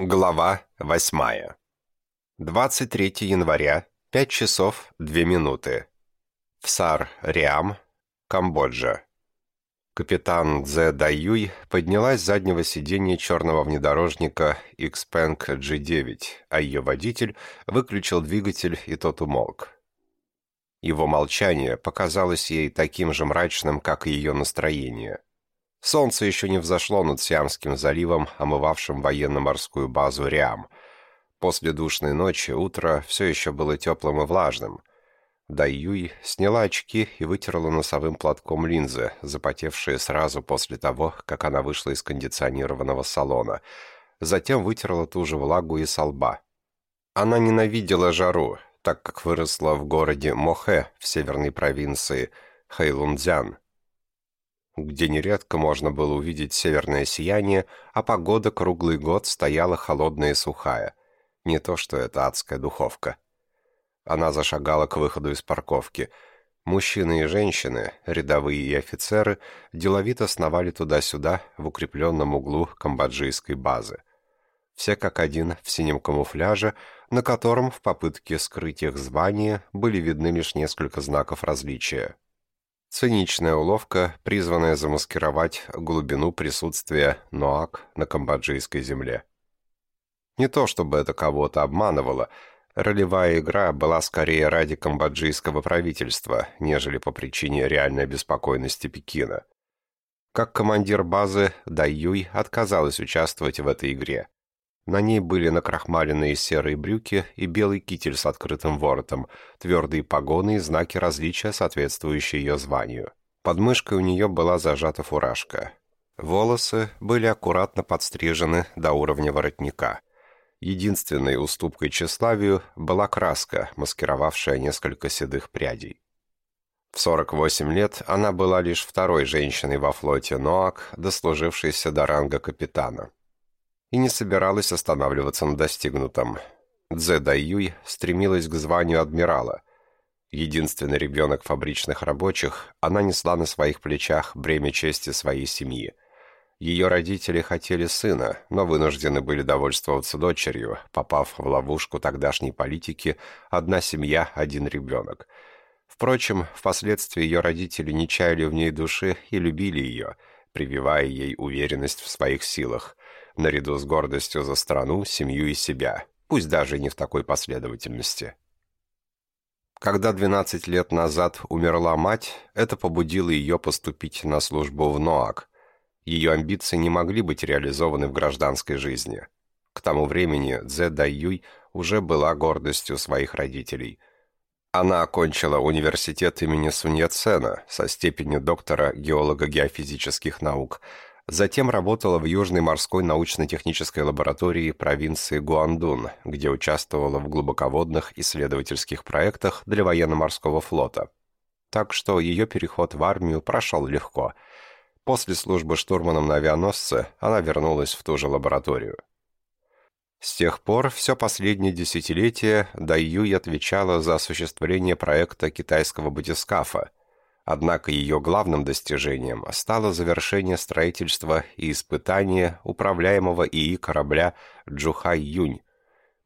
Глава 8. 23 января, 5 часов 2 минуты. Всар Риам, Камбоджа. Капитан Дзе Даюй поднялась с заднего сиденья черного внедорожника Xpeng G9, а ее водитель выключил двигатель, и тот умолк. Его молчание показалось ей таким же мрачным, как и ее настроение – Солнце еще не взошло над Сиамским заливом, омывавшим военно-морскую базу Риам. После душной ночи утро все еще было теплым и влажным. Даюй сняла очки и вытерла носовым платком линзы, запотевшие сразу после того, как она вышла из кондиционированного салона. Затем вытерла ту же влагу и со лба. Она ненавидела жару, так как выросла в городе Мохе в северной провинции Хэйлунцзян где нередко можно было увидеть северное сияние, а погода круглый год стояла холодная и сухая. Не то что эта адская духовка. Она зашагала к выходу из парковки. Мужчины и женщины, рядовые и офицеры, деловито сновали туда-сюда в укрепленном углу камбоджийской базы. Все как один в синем камуфляже, на котором в попытке скрыть их звание были видны лишь несколько знаков различия. Циничная уловка, призванная замаскировать глубину присутствия Ноак на камбоджийской земле. Не то чтобы это кого-то обманывало, ролевая игра была скорее ради камбоджийского правительства, нежели по причине реальной беспокойности Пекина. Как командир базы, Дайюй отказалась участвовать в этой игре. На ней были накрахмаленные серые брюки и белый китель с открытым воротом, твердые погоны и знаки различия, соответствующие ее званию. Под мышкой у нее была зажата фуражка. Волосы были аккуратно подстрижены до уровня воротника. Единственной уступкой тщеславию была краска, маскировавшая несколько седых прядей. В 48 лет она была лишь второй женщиной во флоте НОАК, дослужившейся до ранга капитана и не собиралась останавливаться на достигнутом. Дзе Дайюй стремилась к званию адмирала. Единственный ребенок фабричных рабочих, она несла на своих плечах бремя чести своей семьи. Ее родители хотели сына, но вынуждены были довольствоваться дочерью, попав в ловушку тогдашней политики «одна семья, один ребенок». Впрочем, впоследствии ее родители не чаяли в ней души и любили ее, прививая ей уверенность в своих силах, наряду с гордостью за страну, семью и себя, пусть даже не в такой последовательности. Когда 12 лет назад умерла мать, это побудило ее поступить на службу в НОАК. Ее амбиции не могли быть реализованы в гражданской жизни. К тому времени Дзе Дайюй уже была гордостью своих родителей. Она окончила университет имени Сунья Цена со степенью доктора геолого-геофизических наук – Затем работала в Южной морской научно-технической лаборатории провинции Гуандун, где участвовала в глубоководных исследовательских проектах для военно-морского флота. Так что ее переход в армию прошел легко. После службы штурманом на авианосце она вернулась в ту же лабораторию. С тех пор все последнее десятилетие Дайюй отвечала за осуществление проекта китайского батискафа – Однако ее главным достижением стало завершение строительства и испытания управляемого ИИ корабля «Джухай-Юнь».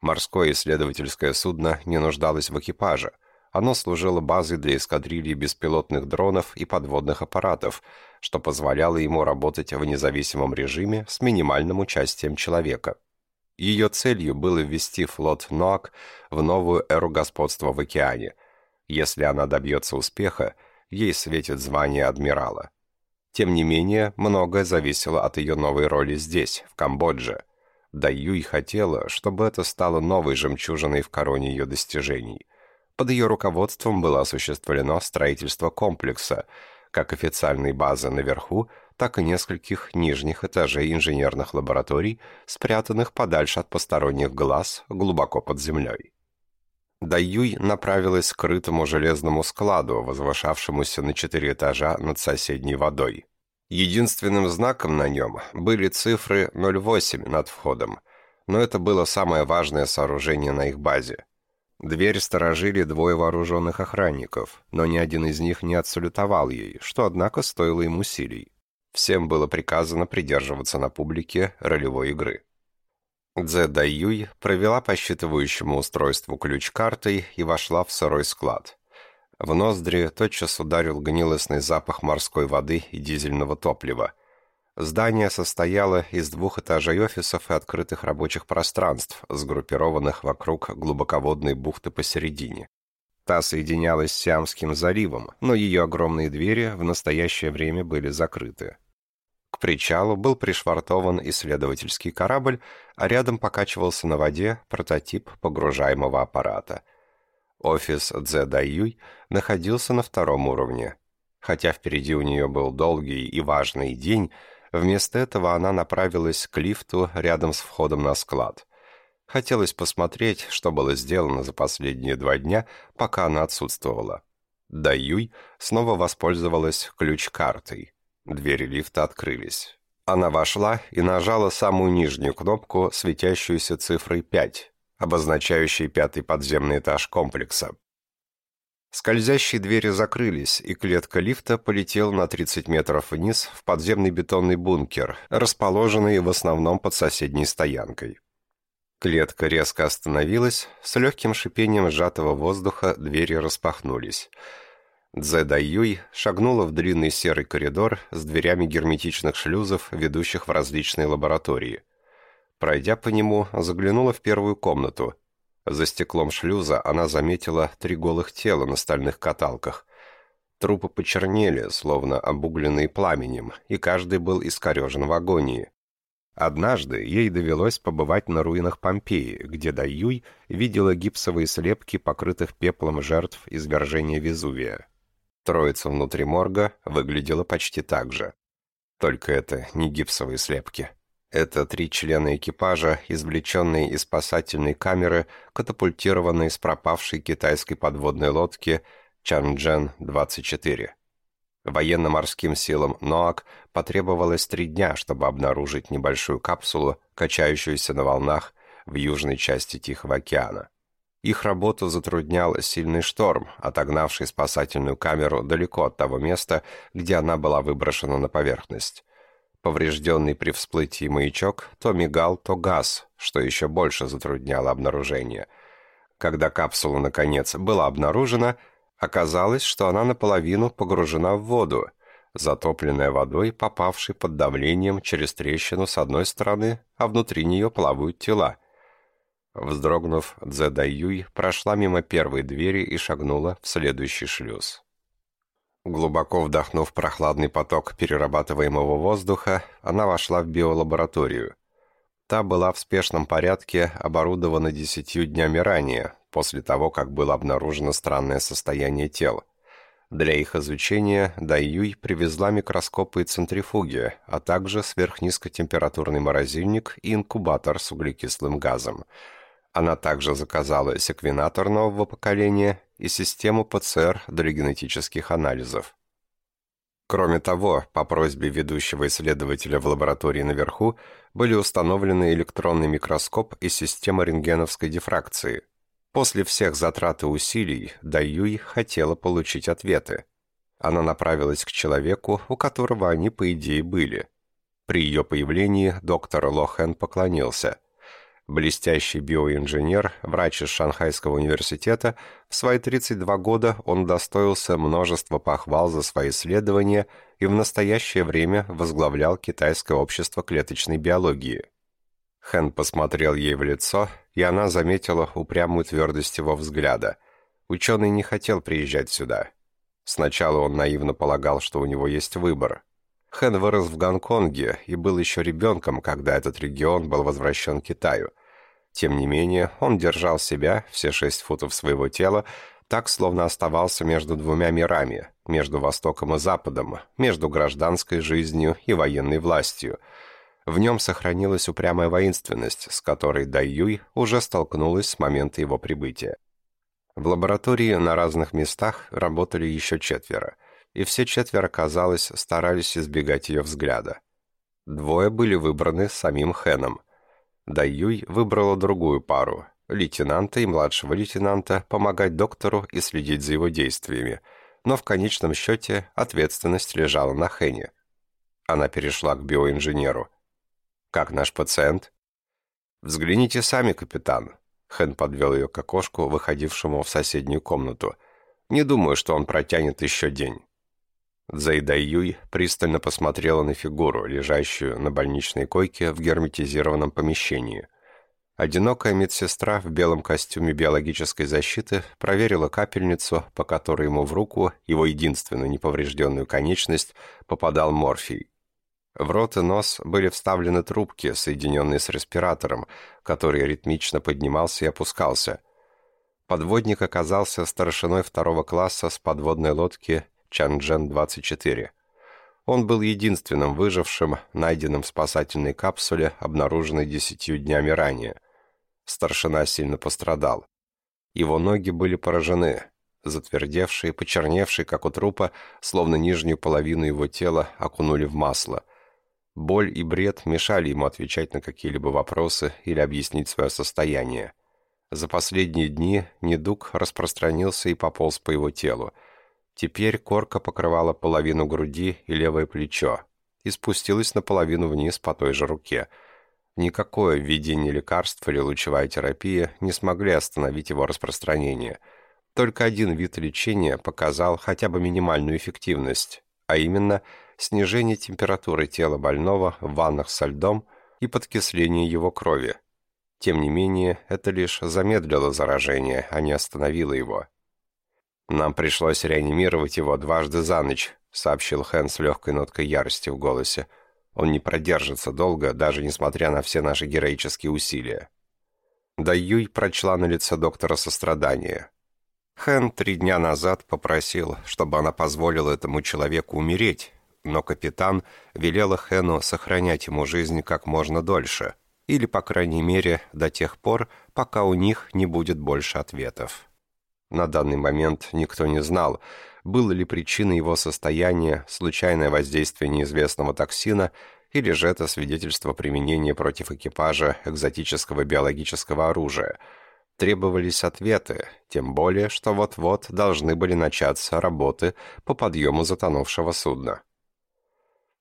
Морское исследовательское судно не нуждалось в экипаже. Оно служило базой для эскадрильи беспилотных дронов и подводных аппаратов, что позволяло ему работать в независимом режиме с минимальным участием человека. Ее целью было ввести флот НОАК в новую эру господства в океане. Если она добьется успеха, ей светит звание адмирала. Тем не менее, многое зависело от ее новой роли здесь, в Камбодже. Да Юй хотела, чтобы это стало новой жемчужиной в короне ее достижений. Под ее руководством было осуществлено строительство комплекса, как официальной базы наверху, так и нескольких нижних этажей инженерных лабораторий, спрятанных подальше от посторонних глаз, глубоко под землей. Даюй направилась к скрытому железному складу, возвышавшемуся на четыре этажа над соседней водой. Единственным знаком на нем были цифры 08 над входом, но это было самое важное сооружение на их базе. Дверь сторожили двое вооруженных охранников, но ни один из них не отсалютовал ей, что, однако, стоило им усилий. Всем было приказано придерживаться на публике ролевой игры. Дзе Даюй провела по считывающему устройству ключ-картой и вошла в сырой склад. В ноздри тотчас ударил гнилостный запах морской воды и дизельного топлива. Здание состояло из двух этажей офисов и открытых рабочих пространств, сгруппированных вокруг глубоководной бухты посередине. Та соединялась с Сиамским заливом, но ее огромные двери в настоящее время были закрыты. К причалу был пришвартован исследовательский корабль, а рядом покачивался на воде прототип погружаемого аппарата. Офис Цзэ Даюй находился на втором уровне. Хотя впереди у нее был долгий и важный день, Вместо этого она направилась к лифту рядом с входом на склад. Хотелось посмотреть, что было сделано за последние два дня, пока она отсутствовала. Даюй снова воспользовалась ключ-картой. Двери лифта открылись. Она вошла и нажала самую нижнюю кнопку, светящуюся цифрой 5, обозначающей пятый подземный этаж комплекса. Скользящие двери закрылись, и клетка лифта полетела на 30 метров вниз в подземный бетонный бункер, расположенный в основном под соседней стоянкой. Клетка резко остановилась, с легким шипением сжатого воздуха двери распахнулись. Дзе Даюй шагнула в длинный серый коридор с дверями герметичных шлюзов, ведущих в различные лаборатории. Пройдя по нему, заглянула в первую комнату – за стеклом шлюза она заметила три голых тела на стальных каталках. Трупы почернели, словно обугленные пламенем, и каждый был искорежен в агонии. Однажды ей довелось побывать на руинах Помпеи, где Даюй видела гипсовые слепки, покрытых пеплом жертв извержения Везувия. Троица внутри морга выглядела почти так же. Только это не гипсовые слепки. Это три члена экипажа, извлеченные из спасательной камеры, катапультированные с пропавшей китайской подводной лодки Чанчжэн-24. Военно-морским силам НОАК потребовалось три дня, чтобы обнаружить небольшую капсулу, качающуюся на волнах в южной части Тихого океана. Их работу затруднял сильный шторм, отогнавший спасательную камеру далеко от того места, где она была выброшена на поверхность. Поврежденный при всплытии маячок то мигал, то газ, что еще больше затрудняло обнаружение. Когда капсула, наконец, была обнаружена, оказалось, что она наполовину погружена в воду, затопленная водой, попавшей под давлением через трещину с одной стороны, а внутри нее плавают тела. Вздрогнув, Цзэ Даюй прошла мимо первой двери и шагнула в следующий шлюз. Глубоко вдохнув прохладный поток перерабатываемого воздуха, она вошла в биолабораторию. Та была в спешном порядке оборудована десятью днями ранее, после того, как было обнаружено странное состояние тел. Для их изучения Дайюй привезла микроскопы и центрифуги, а также сверхнизкотемпературный морозильник и инкубатор с углекислым газом. Она также заказала секвенатор нового поколения и систему ПЦР для генетических анализов. Кроме того, по просьбе ведущего исследователя в лаборатории наверху были установлены электронный микроскоп и система рентгеновской дифракции. После всех затрат и усилий Даюй хотела получить ответы. Она направилась к человеку, у которого они, по идее, были. При ее появлении доктор Лохен поклонился – Блестящий биоинженер, врач из Шанхайского университета, в свои 32 года он достоился множества похвал за свои исследования и в настоящее время возглавлял Китайское общество клеточной биологии. Хэн посмотрел ей в лицо, и она заметила упрямую твердость его взгляда. Ученый не хотел приезжать сюда. Сначала он наивно полагал, что у него есть выбор. Хэн вырос в Гонконге и был еще ребенком, когда этот регион был возвращен Китаю. Тем не менее, он держал себя, все шесть футов своего тела, так, словно оставался между двумя мирами, между Востоком и Западом, между гражданской жизнью и военной властью. В нем сохранилась упрямая воинственность, с которой Дайюй уже столкнулась с момента его прибытия. В лаборатории на разных местах работали еще четверо и все четверо, казалось, старались избегать ее взгляда. Двое были выбраны самим Хэном. Даюй выбрала другую пару, лейтенанта и младшего лейтенанта, помогать доктору и следить за его действиями, но в конечном счете ответственность лежала на Хэне. Она перешла к биоинженеру. «Как наш пациент?» «Взгляните сами, капитан». Хэн подвел ее к окошку, выходившему в соседнюю комнату. «Не думаю, что он протянет еще день». Зайда Юй пристально посмотрела на фигуру, лежащую на больничной койке в герметизированном помещении. Одинокая медсестра в белом костюме биологической защиты проверила капельницу, по которой ему в руку, его единственную неповрежденную конечность, попадал морфий. В рот и нос были вставлены трубки, соединенные с респиратором, который ритмично поднимался и опускался. Подводник оказался старшиной второго класса с подводной лодки Чанчжэн-24. Он был единственным выжившим, найденным в спасательной капсуле, обнаруженной десятью днями ранее. Старшина сильно пострадал. Его ноги были поражены, затвердевшие, почерневшие, как у трупа, словно нижнюю половину его тела окунули в масло. Боль и бред мешали ему отвечать на какие-либо вопросы или объяснить свое состояние. За последние дни недуг распространился и пополз по его телу. Теперь корка покрывала половину груди и левое плечо и спустилась наполовину вниз по той же руке. Никакое введение лекарств или лучевая терапия не смогли остановить его распространение. Только один вид лечения показал хотя бы минимальную эффективность, а именно снижение температуры тела больного в ваннах со льдом и подкисление его крови. Тем не менее, это лишь замедлило заражение, а не остановило его. «Нам пришлось реанимировать его дважды за ночь», — сообщил Хэн с легкой ноткой ярости в голосе. «Он не продержится долго, даже несмотря на все наши героические усилия». Да Юй прочла на лице доктора сострадание. Хэн три дня назад попросил, чтобы она позволила этому человеку умереть, но капитан велел Хэну сохранять ему жизнь как можно дольше, или, по крайней мере, до тех пор, пока у них не будет больше ответов. На данный момент никто не знал, было ли причиной его состояния случайное воздействие неизвестного токсина или же это свидетельство применения против экипажа экзотического биологического оружия. Требовались ответы, тем более, что вот-вот должны были начаться работы по подъему затонувшего судна.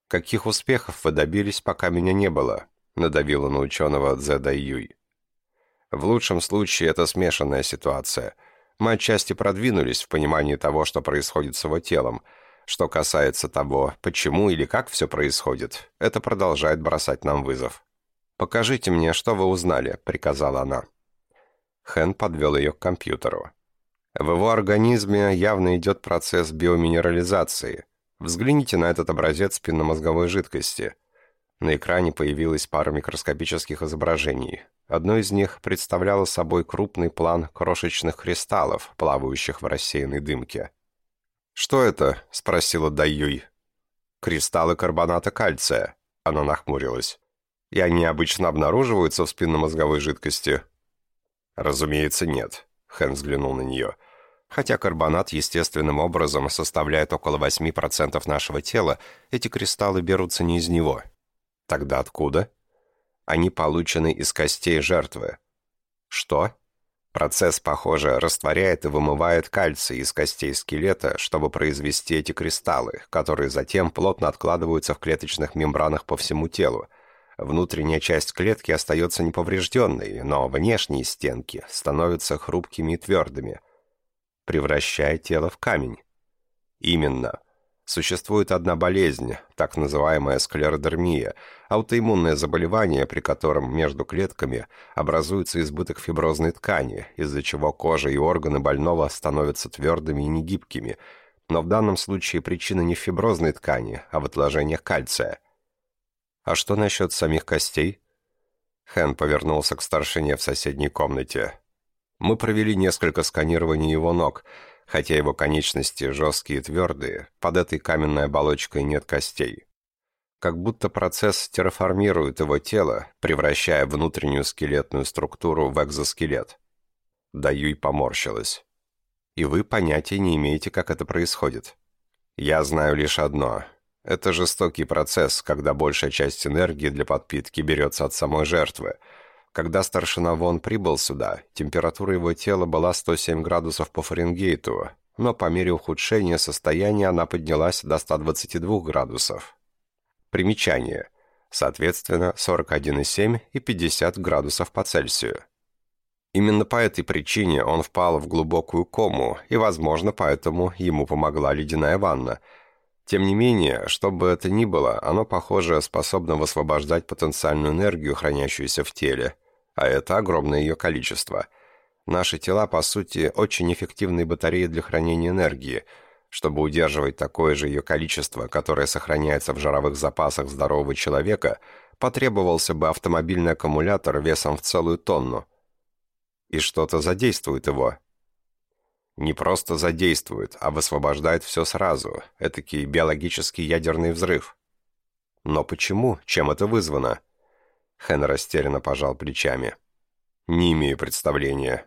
«Каких успехов вы добились, пока меня не было?» — надавила на ученого Цзэда Юй. «В лучшем случае это смешанная ситуация — мы отчасти продвинулись в понимании того, что происходит с его телом. Что касается того, почему или как все происходит, это продолжает бросать нам вызов. «Покажите мне, что вы узнали», — приказала она. Хэн подвел ее к компьютеру. В его организме явно идет процесс биоминерализации. Взгляните на этот образец спинномозговой жидкости. На экране появилась пара микроскопических изображений. Одно из них представляло собой крупный план крошечных кристаллов, плавающих в рассеянной дымке. «Что это?» — спросила Даюй. «Кристаллы карбоната кальция», — она нахмурилась. «И они обычно обнаруживаются в спинномозговой жидкости?» «Разумеется, нет», — Хэн взглянул на нее. «Хотя карбонат естественным образом составляет около 8% нашего тела, эти кристаллы берутся не из него». «Тогда откуда?» Они получены из костей жертвы. Что? Процесс, похоже, растворяет и вымывает кальций из костей скелета, чтобы произвести эти кристаллы, которые затем плотно откладываются в клеточных мембранах по всему телу. Внутренняя часть клетки остается неповрежденной, но внешние стенки становятся хрупкими и твердыми, превращая тело в камень. Именно. Существует одна болезнь, так называемая склеродермия, аутоиммунное заболевание, при котором между клетками образуется избыток фиброзной ткани, из-за чего кожа и органы больного становятся твердыми и негибкими, но в данном случае причина не в фиброзной ткани, а в отложениях кальция. А что насчет самих костей? Хэн повернулся к старшине в соседней комнате. Мы провели несколько сканирований его ног – Хотя его конечности жесткие и твердые, под этой каменной оболочкой нет костей. Как будто процесс терраформирует его тело, превращая внутреннюю скелетную структуру в экзоскелет. Даюй поморщилась. И вы понятия не имеете, как это происходит. Я знаю лишь одно. Это жестокий процесс, когда большая часть энергии для подпитки берется от самой жертвы – когда старшина Вон прибыл сюда, температура его тела была 107 градусов по Фаренгейту, но по мере ухудшения состояния она поднялась до 122 градусов. Примечание. соответственно 41,7 и 50 градусов по Цельсию. Именно по этой причине он впал в глубокую кому, и, возможно, поэтому ему помогла ледяная ванна. Тем не менее, что бы это ни было, оно, похоже, способно высвобождать потенциальную энергию, хранящуюся в теле, а это огромное ее количество. Наши тела, по сути, очень эффективные батареи для хранения энергии. Чтобы удерживать такое же ее количество, которое сохраняется в жировых запасах здорового человека, потребовался бы автомобильный аккумулятор весом в целую тонну – и что-то задействует его. Не просто задействует, а высвобождает все сразу. Этакий биологический ядерный взрыв. Но почему? Чем это вызвано? Хэн растерянно пожал плечами. Не имею представления.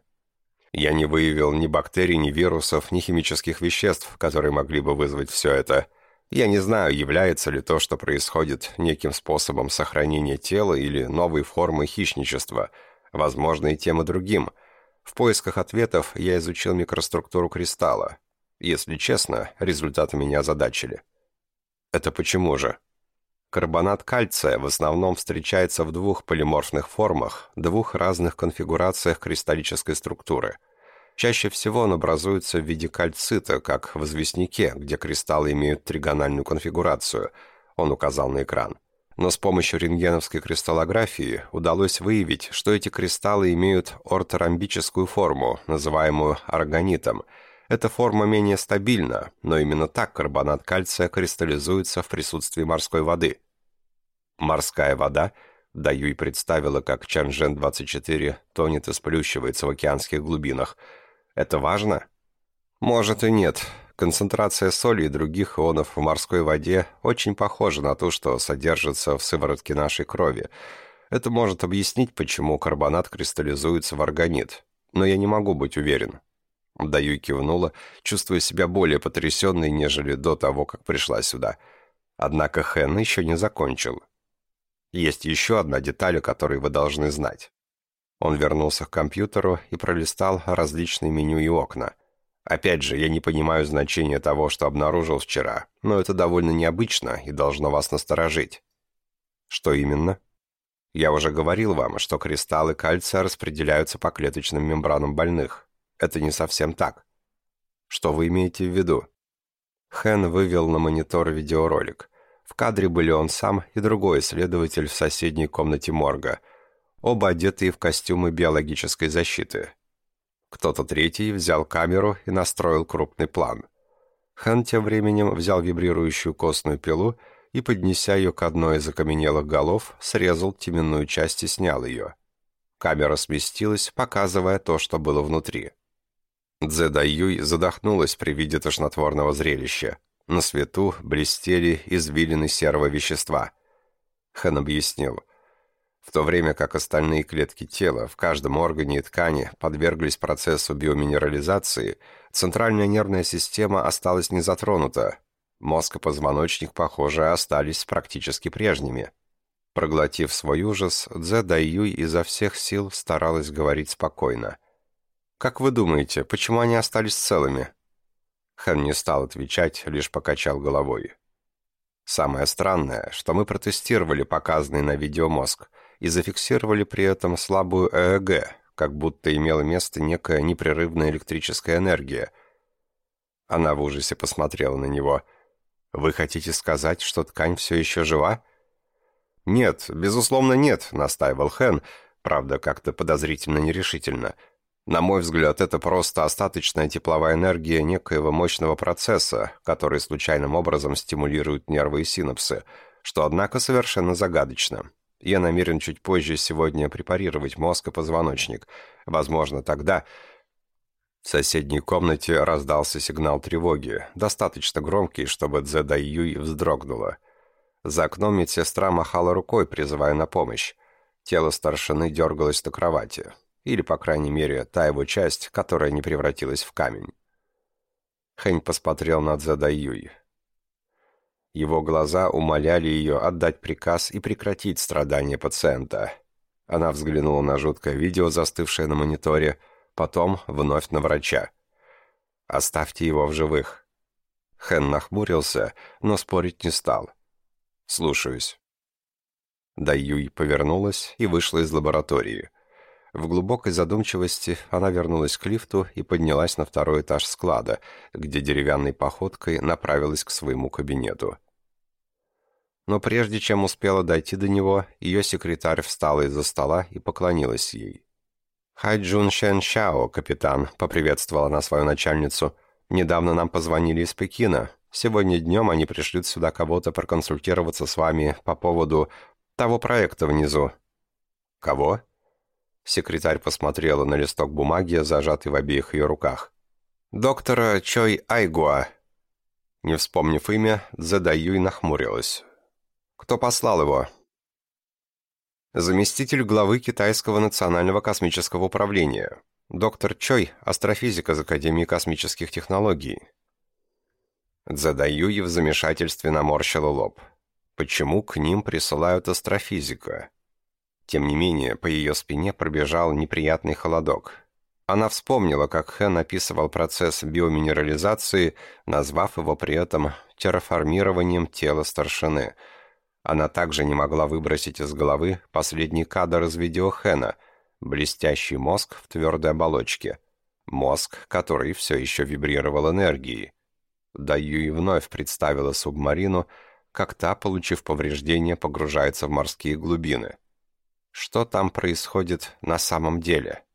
Я не выявил ни бактерий, ни вирусов, ни химических веществ, которые могли бы вызвать все это. Я не знаю, является ли то, что происходит, неким способом сохранения тела или новой формы хищничества – Возможно, и тем, и другим. В поисках ответов я изучил микроструктуру кристалла. Если честно, результаты меня озадачили. Это почему же? Карбонат кальция в основном встречается в двух полиморфных формах, двух разных конфигурациях кристаллической структуры. Чаще всего он образуется в виде кальцита, как в известняке, где кристаллы имеют тригональную конфигурацию. Он указал на экран но с помощью рентгеновской кристаллографии удалось выявить, что эти кристаллы имеют орторамбическую форму, называемую органитом. Эта форма менее стабильна, но именно так карбонат кальция кристаллизуется в присутствии морской воды. Морская вода, Даюй представила, как Чанжен-24 тонет и сплющивается в океанских глубинах. Это важно? Может и нет, Концентрация соли и других ионов в морской воде очень похожа на ту, что содержится в сыворотке нашей крови. Это может объяснить, почему карбонат кристаллизуется в органит. Но я не могу быть уверен. Даю кивнула, чувствуя себя более потрясенной, нежели до того, как пришла сюда. Однако Хэн еще не закончил. Есть еще одна деталь, о которой вы должны знать. Он вернулся к компьютеру и пролистал различные меню и окна – Опять же, я не понимаю значения того, что обнаружил вчера, но это довольно необычно и должно вас насторожить. Что именно? Я уже говорил вам, что кристаллы кальция распределяются по клеточным мембранам больных. Это не совсем так. Что вы имеете в виду? Хэн вывел на монитор видеоролик. В кадре были он сам и другой исследователь в соседней комнате морга, оба одетые в костюмы биологической защиты. Кто-то третий взял камеру и настроил крупный план. Хан тем временем взял вибрирующую костную пилу и, поднеся ее к одной из окаменелых голов, срезал теменную часть и снял ее. Камера сместилась, показывая то, что было внутри. Дзе Даюй задохнулась при виде тошнотворного зрелища. На свету блестели извилины серого вещества. Хан объяснил – в то время как остальные клетки тела в каждом органе и ткани подверглись процессу биоминерализации, центральная нервная система осталась не затронута. Мозг и позвоночник, похоже, остались практически прежними. Проглотив свой ужас, Дзе Дайюй изо всех сил старалась говорить спокойно. «Как вы думаете, почему они остались целыми?» Хэн не стал отвечать, лишь покачал головой. «Самое странное, что мы протестировали показанный на видео мозг – и зафиксировали при этом слабую ЭЭГ, как будто имела место некая непрерывная электрическая энергия. Она в ужасе посмотрела на него. «Вы хотите сказать, что ткань все еще жива?» «Нет, безусловно, нет», — настаивал Хэн, правда, как-то подозрительно нерешительно. «На мой взгляд, это просто остаточная тепловая энергия некоего мощного процесса, который случайным образом стимулирует нервы и синапсы, что, однако, совершенно загадочно. Я намерен чуть позже сегодня препарировать мозг и позвоночник. Возможно, тогда... В соседней комнате раздался сигнал тревоги, достаточно громкий, чтобы Дзеда Юй вздрогнула. За окном медсестра махала рукой, призывая на помощь. Тело старшины дергалось на кровати. Или, по крайней мере, та его часть, которая не превратилась в камень. Хэнь посмотрел на Дзеда Юй. Его глаза умоляли ее отдать приказ и прекратить страдания пациента. Она взглянула на жуткое видео, застывшее на мониторе, потом вновь на врача. «Оставьте его в живых». Хэн нахмурился, но спорить не стал. «Слушаюсь». Даюй повернулась и вышла из лаборатории. В глубокой задумчивости она вернулась к лифту и поднялась на второй этаж склада, где деревянной походкой направилась к своему кабинету. Но прежде чем успела дойти до него, ее секретарь встала из-за стола и поклонилась ей. «Хай Джун Шен Шао, капитан», — поприветствовала она свою начальницу. «Недавно нам позвонили из Пекина. Сегодня днем они пришлют сюда кого-то проконсультироваться с вами по поводу того проекта внизу». «Кого?» Секретарь посмотрела на листок бумаги, зажатый в обеих ее руках. «Доктора Чой Айгуа». Не вспомнив имя, Задаюй нахмурилась. «Кто послал его?» Заместитель главы Китайского национального космического управления. Доктор Чой, астрофизик из Академии космических технологий. Задаюй в замешательстве наморщила лоб. Почему к ним присылают астрофизика? Тем не менее, по ее спине пробежал неприятный холодок. Она вспомнила, как Хэн описывал процесс биоминерализации, назвав его при этом терраформированием тела старшины. Она также не могла выбросить из головы последний кадр из видео Хэна — блестящий мозг в твердой оболочке. Мозг, который все еще вибрировал энергией. Даю и вновь представила субмарину, как та, получив повреждения, погружается в морские глубины. Что там происходит на самом деле?